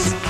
Yes.